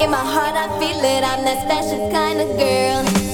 In my heart, I feel it, I'm that special kind of girl.